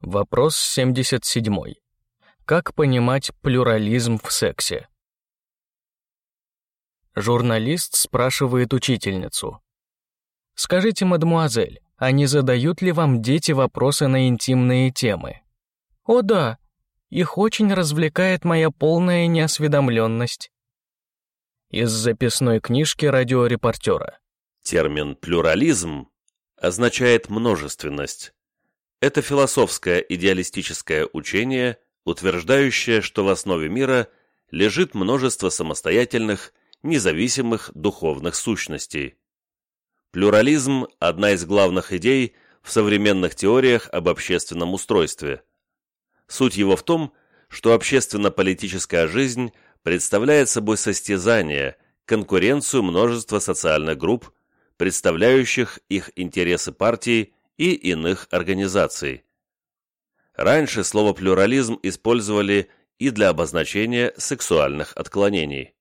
Вопрос 77. Как понимать плюрализм в сексе? Журналист спрашивает учительницу. «Скажите, мадмуазель, а не задают ли вам дети вопросы на интимные темы?» «О да, их очень развлекает моя полная неосведомленность». Из записной книжки радиорепортера. Термин «плюрализм» означает множественность. Это философское идеалистическое учение, утверждающее, что в основе мира лежит множество самостоятельных, независимых духовных сущностей. Плюрализм – одна из главных идей в современных теориях об общественном устройстве. Суть его в том, что общественно-политическая жизнь представляет собой состязание, конкуренцию множества социальных групп, представляющих их интересы партии и иных организаций. Раньше слово «плюрализм» использовали и для обозначения сексуальных отклонений.